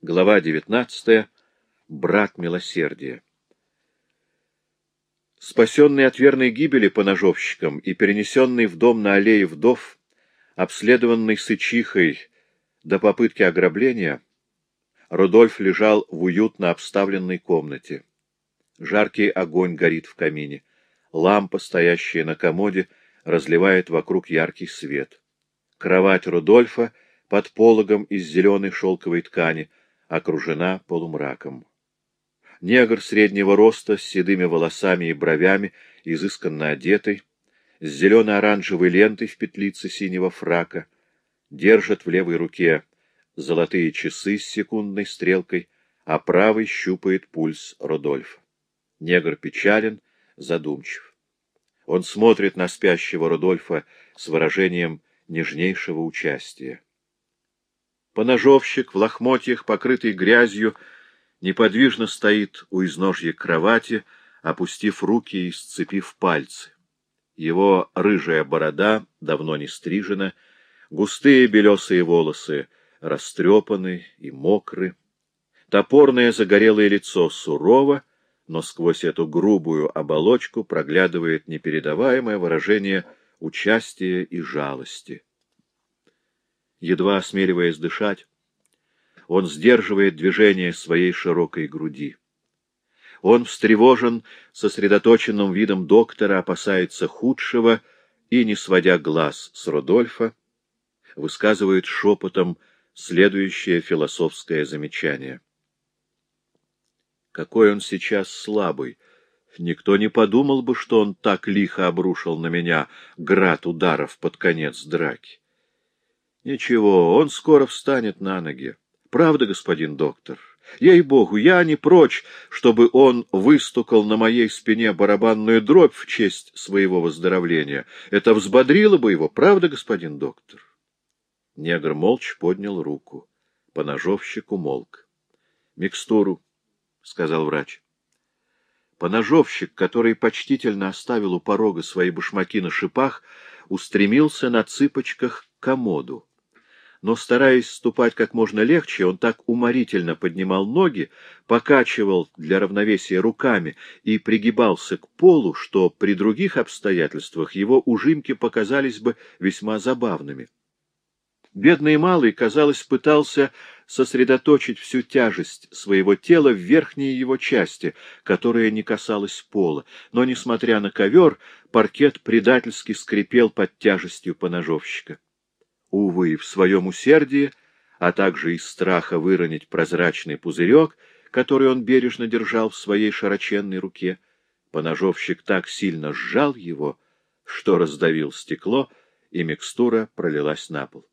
Глава 19. Брат милосердия. Спасенный от верной гибели по ножовщикам и перенесенный в дом на аллее вдов, обследованный сычихой до попытки ограбления, Рудольф лежал в уютно обставленной комнате. Жаркий огонь горит в камине. Лампа, стоящая на комоде, разливает вокруг яркий свет. Кровать Рудольфа под пологом из зеленой шелковой ткани — окружена полумраком. Негр среднего роста, с седыми волосами и бровями, изысканно одетый, с зелено-оранжевой лентой в петлице синего фрака, держит в левой руке золотые часы с секундной стрелкой, а правой щупает пульс Рудольфа. Негр печален, задумчив. Он смотрит на спящего Рудольфа с выражением нежнейшего участия. Поножовщик в лохмотьях, покрытый грязью, неподвижно стоит у изножья кровати, опустив руки и сцепив пальцы. Его рыжая борода давно не стрижена, густые белесые волосы растрепаны и мокры. Топорное загорелое лицо сурово, но сквозь эту грубую оболочку проглядывает непередаваемое выражение участия и жалости едва осмеливаясь дышать. Он сдерживает движение своей широкой груди. Он встревожен сосредоточенным видом доктора, опасается худшего и, не сводя глаз с Рудольфа, высказывает шепотом следующее философское замечание. Какой он сейчас слабый! Никто не подумал бы, что он так лихо обрушил на меня град ударов под конец драки. Ничего, он скоро встанет на ноги. Правда, господин доктор? Ей-богу, я не прочь, чтобы он выстукал на моей спине барабанную дробь в честь своего выздоровления. Это взбодрило бы его, правда, господин доктор? Негр молча поднял руку. Поножовщик умолк. — Микстуру, — сказал врач. Поножовщик, который почтительно оставил у порога свои башмаки на шипах, устремился на цыпочках к комоду но, стараясь ступать как можно легче, он так уморительно поднимал ноги, покачивал для равновесия руками и пригибался к полу, что при других обстоятельствах его ужимки показались бы весьма забавными. Бедный малый, казалось, пытался сосредоточить всю тяжесть своего тела в верхней его части, которая не касалась пола, но, несмотря на ковер, паркет предательски скрипел под тяжестью поножовщика. Увы, в своем усердии, а также из страха выронить прозрачный пузырек, который он бережно держал в своей широченной руке, поножовщик так сильно сжал его, что раздавил стекло, и микстура пролилась на пол.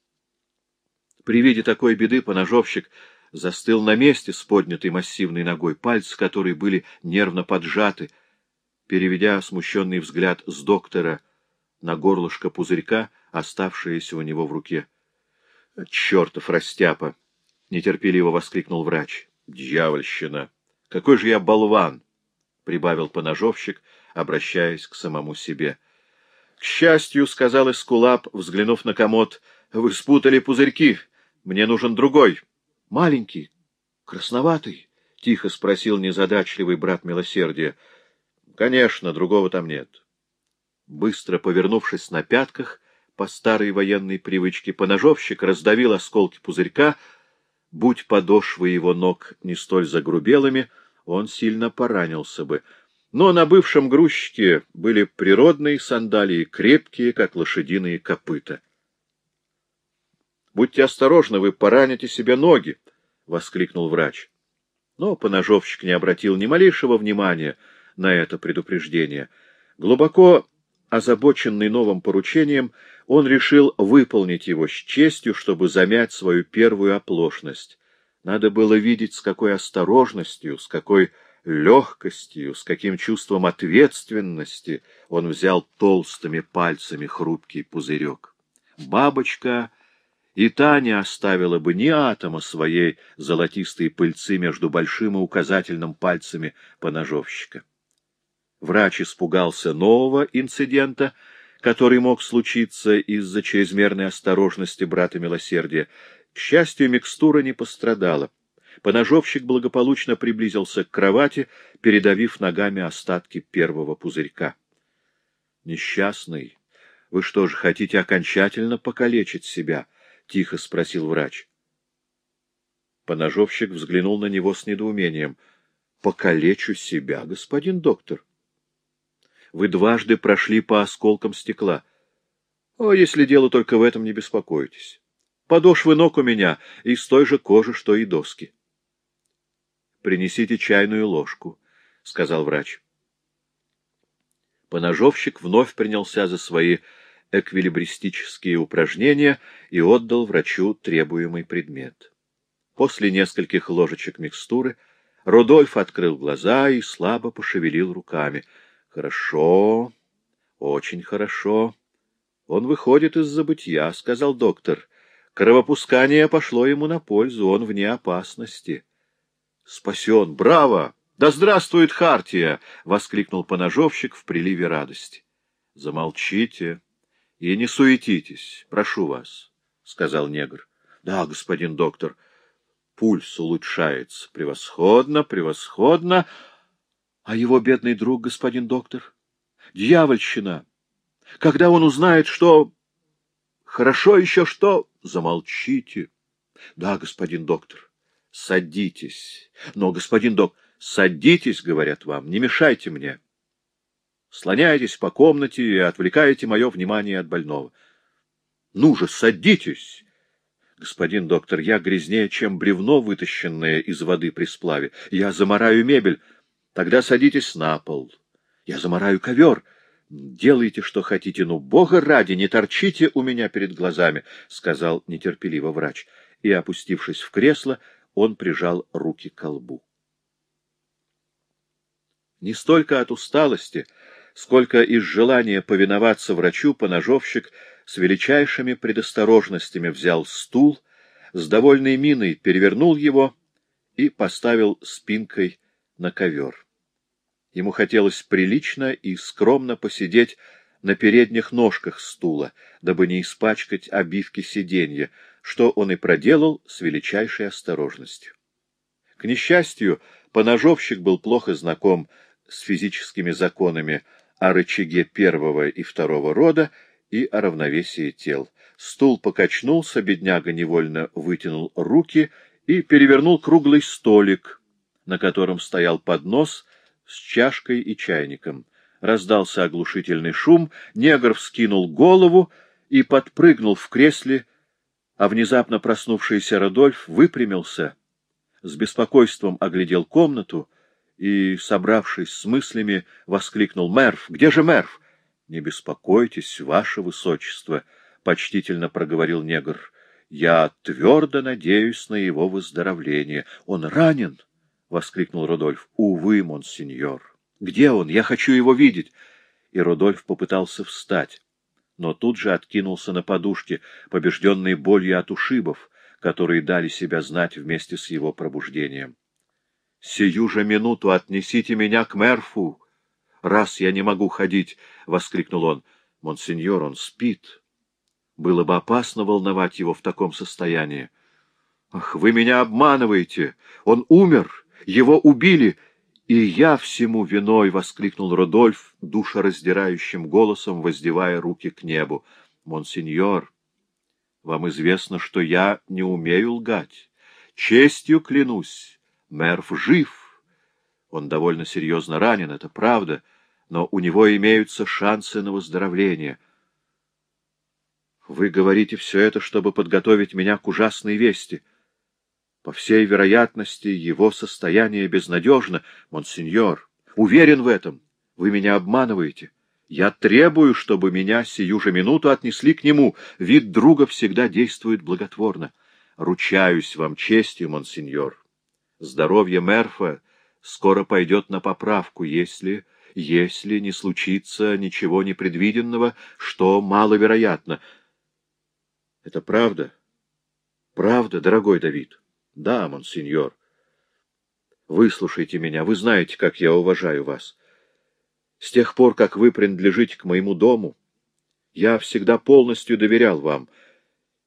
При виде такой беды поножовщик застыл на месте с поднятой массивной ногой, пальцы которой были нервно поджаты. Переведя смущенный взгляд с доктора на горлышко пузырька, оставшееся у него в руке. — Чертов растяпа! — нетерпеливо воскликнул врач. — Дьявольщина! Какой же я болван! — прибавил поножовщик, обращаясь к самому себе. — К счастью, — сказал Эскулап, взглянув на комод, — вы спутали пузырьки. Мне нужен другой. — Маленький, красноватый, — тихо спросил незадачливый брат милосердия. — Конечно, другого там нет. Быстро повернувшись на пятках, по старой военной привычке, поножовщик раздавил осколки пузырька. Будь подошвы его ног не столь загрубелыми, он сильно поранился бы. Но на бывшем грузчике были природные сандалии, крепкие, как лошадиные копыта. — Будьте осторожны, вы пораните себе ноги! — воскликнул врач. Но поножовщик не обратил ни малейшего внимания на это предупреждение. Глубоко озабоченный новым поручением, он решил выполнить его с честью, чтобы замять свою первую оплошность. Надо было видеть, с какой осторожностью, с какой легкостью, с каким чувством ответственности он взял толстыми пальцами хрупкий пузырек. Бабочка и та не оставила бы ни атома своей золотистой пыльцы между большим и указательным пальцами поножовщика. Врач испугался нового инцидента, который мог случиться из-за чрезмерной осторожности брата милосердия. К счастью, микстура не пострадала. Поножовщик благополучно приблизился к кровати, передавив ногами остатки первого пузырька. — Несчастный, вы что же, хотите окончательно покалечить себя? — тихо спросил врач. Поножовщик взглянул на него с недоумением. — Покалечу себя, господин доктор? Вы дважды прошли по осколкам стекла. О, если дело только в этом, не беспокойтесь. Подошвы ног у меня из той же кожи, что и доски. — Принесите чайную ложку, — сказал врач. Поножовщик вновь принялся за свои эквилибристические упражнения и отдал врачу требуемый предмет. После нескольких ложечек микстуры Рудольф открыл глаза и слабо пошевелил руками. «Хорошо, очень хорошо. Он выходит из забытья», — сказал доктор. «Кровопускание пошло ему на пользу, он вне опасности». «Спасен! Браво! Да здравствует Хартия!» — воскликнул поножовщик в приливе радости. «Замолчите и не суетитесь, прошу вас», — сказал негр. «Да, господин доктор». Пульс улучшается. Превосходно, превосходно. А его бедный друг, господин доктор? Дьявольщина! Когда он узнает, что... Хорошо еще что... Замолчите. Да, господин доктор. Садитесь. Но, господин док, садитесь, говорят вам, не мешайте мне. Слоняйтесь по комнате и отвлекаете мое внимание от больного. Ну же, садитесь! Господин доктор, я грязнее, чем бревно, вытащенное из воды при сплаве. Я замораю мебель. Тогда садитесь на пол. Я замораю ковер. Делайте, что хотите, но, бога ради, не торчите у меня перед глазами, — сказал нетерпеливо врач. И, опустившись в кресло, он прижал руки к колбу. Не столько от усталости, сколько из желания повиноваться врачу поножовщик с величайшими предосторожностями взял стул, с довольной миной перевернул его и поставил спинкой на ковер. Ему хотелось прилично и скромно посидеть на передних ножках стула, дабы не испачкать обивки сиденья, что он и проделал с величайшей осторожностью. К несчастью, поножовщик был плохо знаком с физическими законами о рычаге первого и второго рода и о равновесии тел. Стул покачнулся, бедняга невольно вытянул руки и перевернул круглый столик, на котором стоял поднос с чашкой и чайником. Раздался оглушительный шум, негр вскинул голову и подпрыгнул в кресле, а внезапно проснувшийся Родольф выпрямился, с беспокойством оглядел комнату и, собравшись с мыслями, воскликнул «Мерв! Где же Мерв?» «Не беспокойтесь, ваше высочество», — почтительно проговорил негр. «Я твердо надеюсь на его выздоровление. Он ранен?» — воскликнул Рудольф. «Увы, монсеньор. Где он? Я хочу его видеть!» И Рудольф попытался встать, но тут же откинулся на подушке, побежденный болью от ушибов, которые дали себя знать вместе с его пробуждением. «Сию же минуту отнесите меня к Мерфу, раз я не могу ходить!» — воскликнул он. «Монсеньор, он спит. Было бы опасно волновать его в таком состоянии. Ах, вы меня обманываете! Он умер! Его убили!» «И я всему виной!» — воскликнул Родольф, душераздирающим голосом, воздевая руки к небу. «Монсеньор, вам известно, что я не умею лгать. Честью клянусь!» Мерв жив. Он довольно серьезно ранен, это правда, но у него имеются шансы на выздоровление. Вы говорите все это, чтобы подготовить меня к ужасной вести. По всей вероятности, его состояние безнадежно, монсеньор. Уверен в этом. Вы меня обманываете. Я требую, чтобы меня сию же минуту отнесли к нему. Вид друга всегда действует благотворно. Ручаюсь вам честью, монсеньор. Здоровье Мерфа скоро пойдет на поправку, если... если не случится ничего непредвиденного, что маловероятно. Это правда? Правда, дорогой Давид? Да, монсеньор. Выслушайте меня, вы знаете, как я уважаю вас. С тех пор, как вы принадлежите к моему дому, я всегда полностью доверял вам,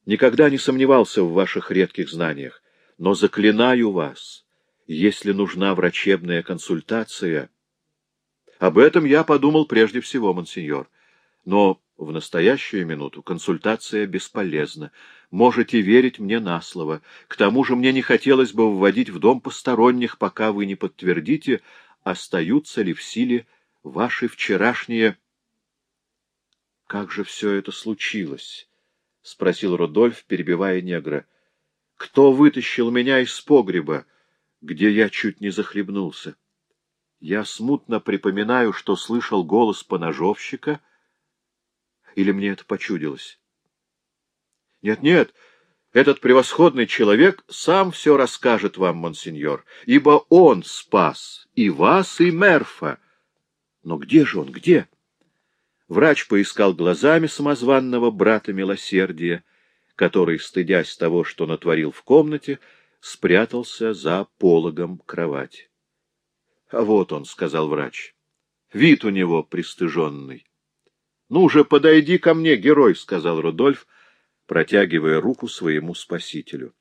никогда не сомневался в ваших редких знаниях. Но заклинаю вас, если нужна врачебная консультация... Об этом я подумал прежде всего, монсеньор. Но в настоящую минуту консультация бесполезна. Можете верить мне на слово. К тому же мне не хотелось бы вводить в дом посторонних, пока вы не подтвердите, остаются ли в силе ваши вчерашние... — Как же все это случилось? — спросил Рудольф, перебивая негра. — Кто вытащил меня из погреба, где я чуть не захлебнулся? Я смутно припоминаю, что слышал голос поножовщика, или мне это почудилось? Нет, — Нет-нет, этот превосходный человек сам все расскажет вам, монсеньор, ибо он спас и вас, и Мерфа. Но где же он, где? Врач поискал глазами самозванного брата милосердия, который, стыдясь того, что натворил в комнате, спрятался за пологом кровати. — А вот он, — сказал врач. — Вид у него пристыженный. — Ну же, подойди ко мне, герой, — сказал Рудольф, протягивая руку своему спасителю.